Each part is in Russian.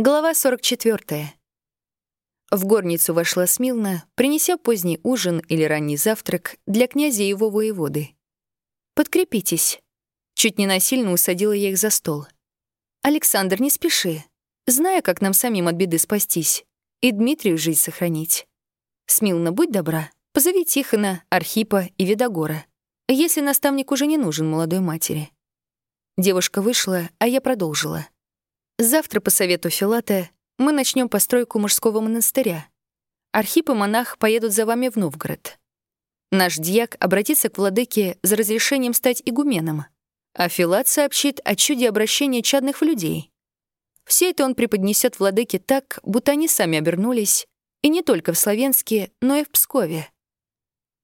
Глава 44. В горницу вошла Смилна, принеся поздний ужин или ранний завтрак для князя и его воеводы. «Подкрепитесь». Чуть не насильно усадила я их за стол. «Александр, не спеши. Зная, как нам самим от беды спастись и Дмитрию жизнь сохранить. Смилна, будь добра, позови Тихона, Архипа и Видогора, если наставник уже не нужен молодой матери». Девушка вышла, а я продолжила. Завтра по совету Филата мы начнем постройку мужского монастыря. Архип и монах поедут за вами в Новгород. Наш дьяк обратится к владыке за разрешением стать игуменом, а Филат сообщит о чуде обращения чадных в людей. Все это он преподнесет владыке так, будто они сами обернулись, и не только в Словенске, но и в Пскове.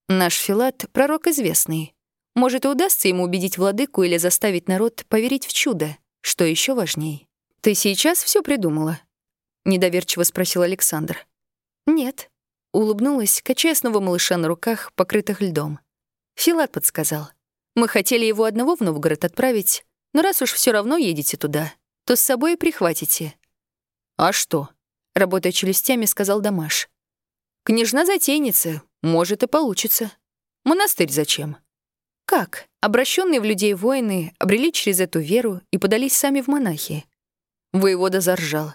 Наш Филат — пророк известный. Может, и удастся ему убедить владыку или заставить народ поверить в чудо, что еще важней. «Ты сейчас все придумала?» — недоверчиво спросил Александр. «Нет», — улыбнулась, качая снова малыша на руках, покрытых льдом. Филат подсказал. «Мы хотели его одного в Новгород отправить, но раз уж все равно едете туда, то с собой и прихватите». «А что?» — работая челюстями, сказал Дамаш. «Княжна затейница, может и получится. Монастырь зачем?» «Как? Обращенные в людей воины обрели через эту веру и подались сами в монахи. Воевода заржал.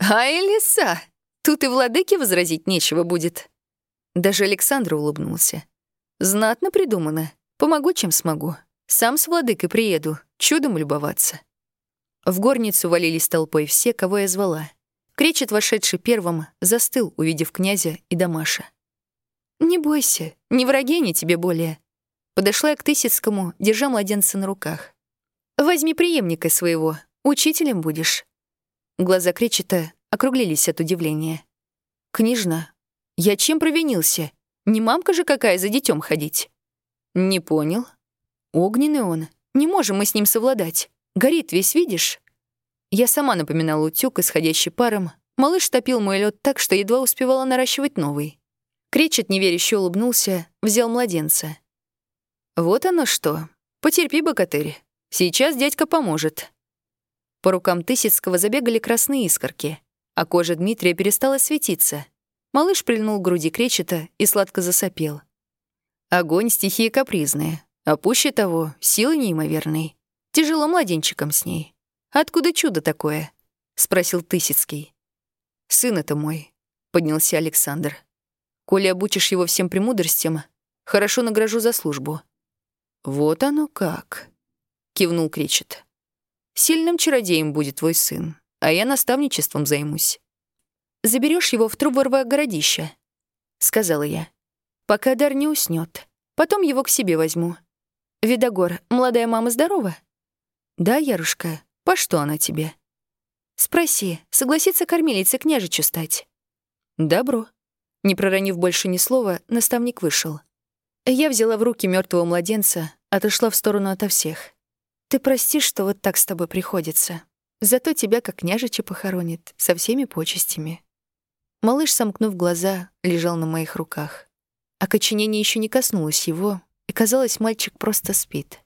«Ай, лиса! Тут и владыке возразить нечего будет». Даже Александр улыбнулся. «Знатно придумано. Помогу, чем смогу. Сам с владыкой приеду, чудом любоваться». В горницу валились толпой все, кого я звала. Кречет, вошедший первым, застыл, увидев князя и Дамаша. «Не бойся, не враги они тебе более». Подошла я к Тысяцкому, держа младенца на руках. «Возьми преемника своего, Учителем будешь?» Глаза Кречета округлились от удивления. «Княжна, я чем провинился? Не мамка же какая за детем ходить?» «Не понял. Огненный он. Не можем мы с ним совладать. Горит весь, видишь?» Я сама напоминала утюг, исходящий паром. Малыш топил мой лед так, что едва успевала наращивать новый. Кречет неверяще улыбнулся, взял младенца. «Вот оно что. Потерпи, богатырь. Сейчас дядька поможет». По рукам Тысяцкого забегали красные искорки, а кожа Дмитрия перестала светиться. Малыш прильнул к груди кречета и сладко засопел. Огонь — стихия капризная, а пуще того — силы неимоверной. Тяжело младенчиком с ней. Откуда чудо такое? — спросил Тысяцкий. «Сын это мой», — поднялся Александр. «Коли обучишь его всем премудростям, хорошо награжу за службу». «Вот оно как», — кивнул Кречет. Сильным чародеем будет твой сын, а я наставничеством займусь. Заберешь его в Труборовое городище, — сказала я. Пока дар не уснет. Потом его к себе возьму. Видогор, молодая мама здорова? Да, Ярушка, по что она тебе? Спроси, согласится кормилица княжичу стать? Добро. Не проронив больше ни слова, наставник вышел. Я взяла в руки мертвого младенца, отошла в сторону ото всех. Ты прости, что вот так с тобой приходится. Зато тебя как княжича похоронит, со всеми почестями». Малыш, сомкнув глаза, лежал на моих руках. Окоченение еще не коснулось его, и, казалось, мальчик просто спит.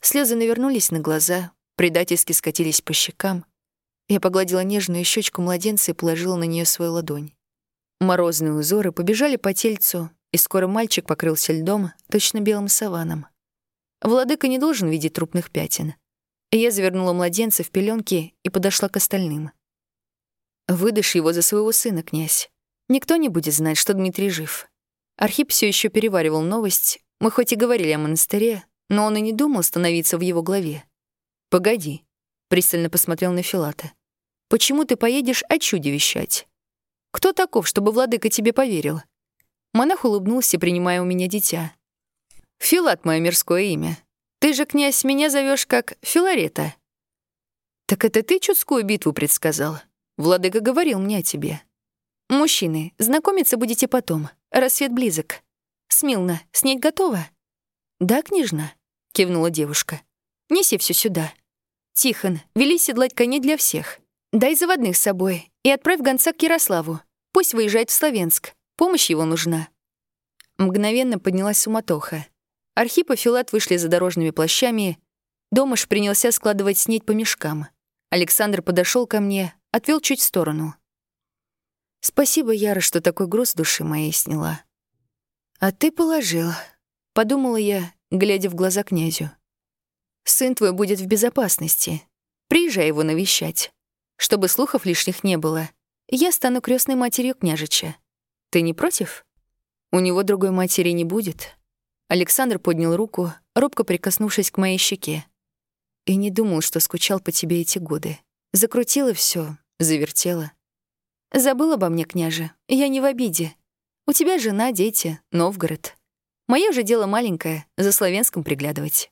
Слезы навернулись на глаза, предательски скатились по щекам. Я погладила нежную щечку младенца и положила на нее свою ладонь. Морозные узоры побежали по тельцу, и скоро мальчик покрылся льдом, точно белым саваном. Владыка не должен видеть трупных пятен. Я завернула младенца в пеленки и подошла к остальным. «Выдашь его за своего сына, князь. Никто не будет знать, что Дмитрий жив». Архип все еще переваривал новость. Мы хоть и говорили о монастыре, но он и не думал становиться в его главе. «Погоди», — пристально посмотрел на Филата. «Почему ты поедешь о чуде вещать? Кто таков, чтобы владыка тебе поверил?» Монах улыбнулся, принимая у меня дитя. Филат — мое мирское имя. Ты же, князь, меня зовешь как Филарета. Так это ты чудскую битву предсказал? Владыка говорил мне о тебе. Мужчины, знакомиться будете потом. Рассвет близок. Смилна, снять готова? Да, княжна, кивнула девушка. Неси все сюда. Тихон, вели седлать коней для всех. Дай заводных с собой и отправь гонца к Ярославу. Пусть выезжает в Словенск. Помощь его нужна. Мгновенно поднялась суматоха. Архип и Филат вышли за дорожными плащами. Домыш принялся складывать снедь по мешкам. Александр подошел ко мне, отвел чуть в сторону. «Спасибо, Яра, что такой груз души моей сняла». «А ты положил», — подумала я, глядя в глаза князю. «Сын твой будет в безопасности. Приезжай его навещать. Чтобы слухов лишних не было, я стану крестной матерью княжича. Ты не против? У него другой матери не будет». Александр поднял руку, робко прикоснувшись к моей щеке. И не думал, что скучал по тебе эти годы. Закрутила все, завертела. Забыл обо мне, княже, я не в обиде. У тебя жена, дети, Новгород. Моё же дело маленькое, за славянском приглядывать.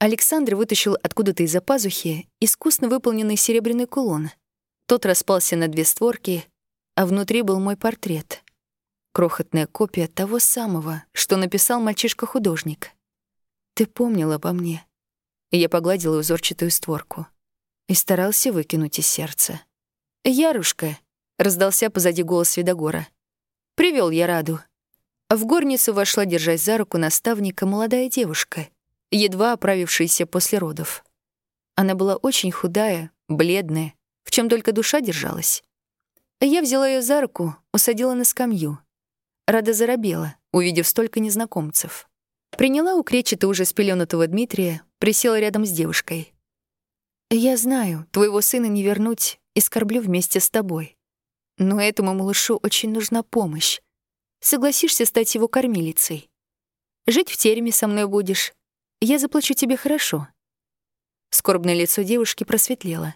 Александр вытащил откуда-то из-за пазухи искусно выполненный серебряный кулон. Тот распался на две створки, а внутри был мой портрет. Крохотная копия того самого, что написал мальчишка-художник. Ты помнил обо мне. Я погладила узорчатую створку и старался выкинуть из сердца. «Ярушка!» — раздался позади голос Видогора. Привел я Раду. В горницу вошла, держась за руку наставника, молодая девушка, едва оправившаяся после родов. Она была очень худая, бледная, в чем только душа держалась. Я взяла ее за руку, усадила на скамью. Рада заробела, увидев столько незнакомцев. Приняла у кречета уже спеленутого Дмитрия, присела рядом с девушкой. «Я знаю, твоего сына не вернуть и скорблю вместе с тобой. Но этому малышу очень нужна помощь. Согласишься стать его кормилицей? Жить в тереме со мной будешь. Я заплачу тебе хорошо». Скорбное лицо девушки просветлело.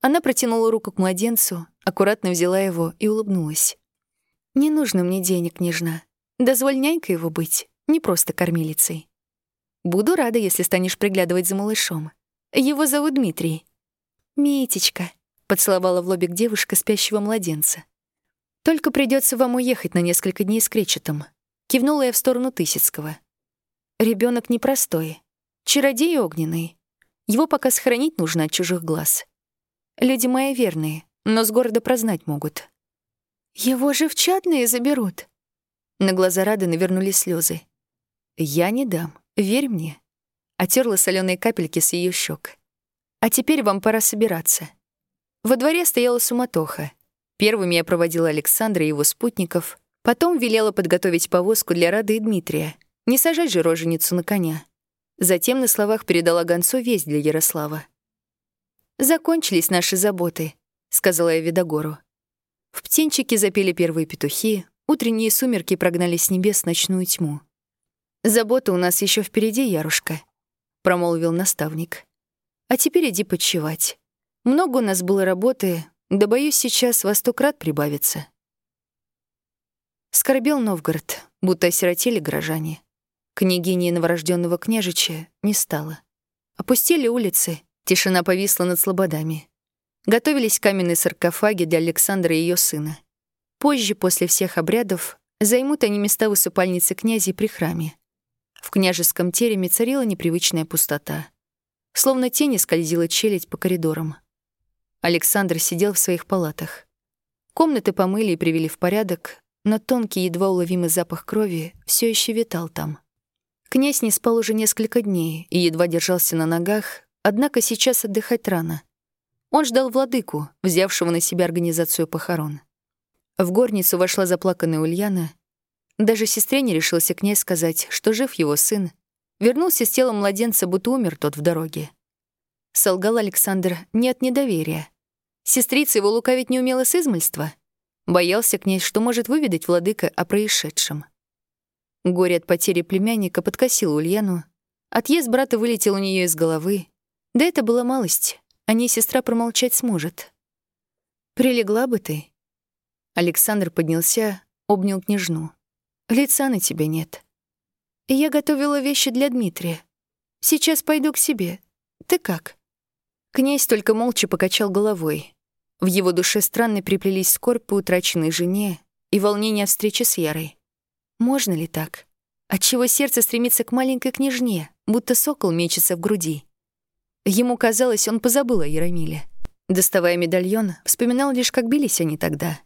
Она протянула руку к младенцу, аккуратно взяла его и улыбнулась. «Не нужно мне денег, нежна. Дозволь нянькой его быть, не просто кормилицей. Буду рада, если станешь приглядывать за малышом. Его зовут Дмитрий». «Митечка», Поцеловала в лобик девушка спящего младенца. «Только придется вам уехать на несколько дней с Кречетом». Кивнула я в сторону Тысяцкого. Ребенок непростой. Чародей огненный. Его пока сохранить нужно от чужих глаз. Люди мои верные, но с города прознать могут. Его же в чатные заберут. На глаза Рады навернулись слезы. Я не дам, верь мне. Отерла соленые капельки с ее щек. А теперь вам пора собираться. Во дворе стояла суматоха. Первыми я проводила Александра и его спутников, потом велела подготовить повозку для Рады и Дмитрия, не сажать же роженицу на коня. Затем на словах передала гонцу весть для Ярослава. «Закончились наши заботы», — сказала я Видогору. В птенчике запели первые петухи, утренние сумерки прогнали с небес ночную тьму. «Забота у нас еще впереди, Ярушка», — промолвил наставник. «А теперь иди почевать. Много у нас было работы, да, боюсь, сейчас во сто крат прибавится. Скорбел Новгород, будто осиротели горожане. Княгини новорожденного княжича не стало. Опустили улицы, тишина повисла над слободами. Готовились каменные саркофаги для Александра и ее сына. Позже, после всех обрядов, займут они места в усыпальнице князей при храме. В княжеском тереме царила непривычная пустота. Словно тени скользила челядь по коридорам. Александр сидел в своих палатах. Комнаты помыли и привели в порядок, но тонкий, едва уловимый запах крови все еще витал там. Князь не спал уже несколько дней и едва держался на ногах, однако сейчас отдыхать рано. Он ждал владыку, взявшего на себя организацию похорон. В горницу вошла заплаканная Ульяна. Даже сестре не решился князь сказать, что жив его сын. Вернулся с телом младенца, будто умер тот в дороге. Солгал Александр не от недоверия. Сестрица его лукавить не умела с измольства. Боялся князь, что может выведать владыка о происшедшем. Горе от потери племянника подкосило Ульяну. Отъезд брата вылетел у нее из головы. Да это была малость. О ней сестра промолчать сможет. «Прилегла бы ты». Александр поднялся, обнял княжну. «Лица на тебе нет. Я готовила вещи для Дмитрия. Сейчас пойду к себе. Ты как?» Князь только молча покачал головой. В его душе странно приплелись скорбь по утраченной жене и волнение встречи с Ярой. Можно ли так? Отчего сердце стремится к маленькой княжне, будто сокол мечется в груди? Ему казалось, он позабыл о Яромиле. Доставая медальон, вспоминал лишь, как бились они тогда.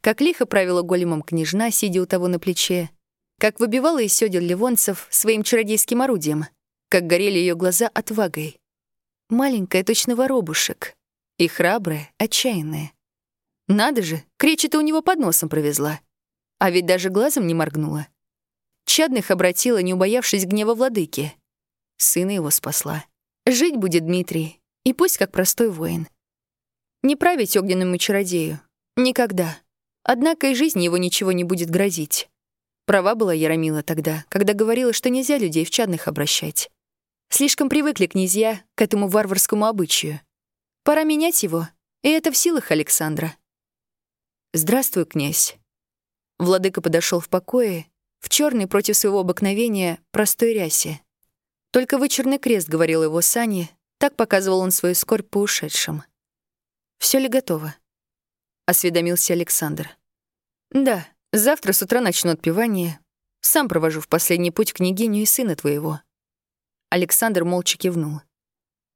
Как лихо правила големом княжна, сидя у того на плече. Как выбивала из сёдел ливонцев своим чародейским орудием. Как горели ее глаза отвагой. Маленькая, точно воробушек. И храбрая, отчаянная. Надо же, кречета у него под носом провезла. А ведь даже глазом не моргнула. Чадных обратила, не убоявшись гнева владыки. Сына его спасла. Жить будет Дмитрий, и пусть как простой воин. Не править огненному чародею. Никогда. Однако и жизни его ничего не будет грозить. Права была Яромила тогда, когда говорила, что нельзя людей в чадных обращать. Слишком привыкли князья к этому варварскому обычаю. Пора менять его, и это в силах Александра. «Здравствуй, князь». Владыка подошел в покое, в черный против своего обыкновения простой рясе. Только вычерный крест говорил его Сане, так показывал он свою скорбь по ушедшим. Все ли готово?» — осведомился Александр. «Да, завтра с утра начну отпевание. Сам провожу в последний путь княгиню и сына твоего». Александр молча кивнул.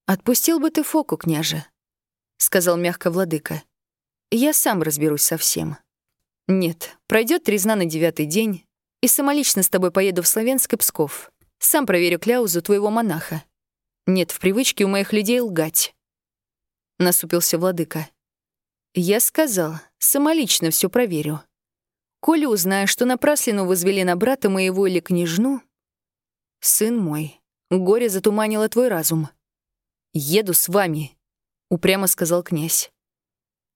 «Отпустил бы ты Фоку, княже», — сказал мягко владыка. «Я сам разберусь со всем. Нет, пройдет трезна на девятый день, и самолично с тобой поеду в Славянск и Псков. Сам проверю кляузу твоего монаха. Нет в привычке у моих людей лгать». Насупился владыка. «Я сказал, самолично все проверю. Коли узнаю, что напраслину возвели на брата моего или княжну, сын мой, Горе затуманило твой разум. «Еду с вами», — упрямо сказал князь.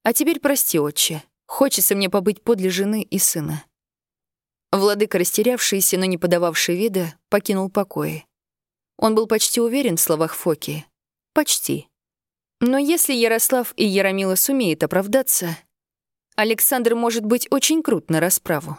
«А теперь прости, отче. Хочется мне побыть подле жены и сына». Владыка, растерявшийся, но не подававший вида, покинул покои. Он был почти уверен в словах Фоки. Почти. Но если Ярослав и Яромила сумеют оправдаться, Александр может быть очень крут на расправу.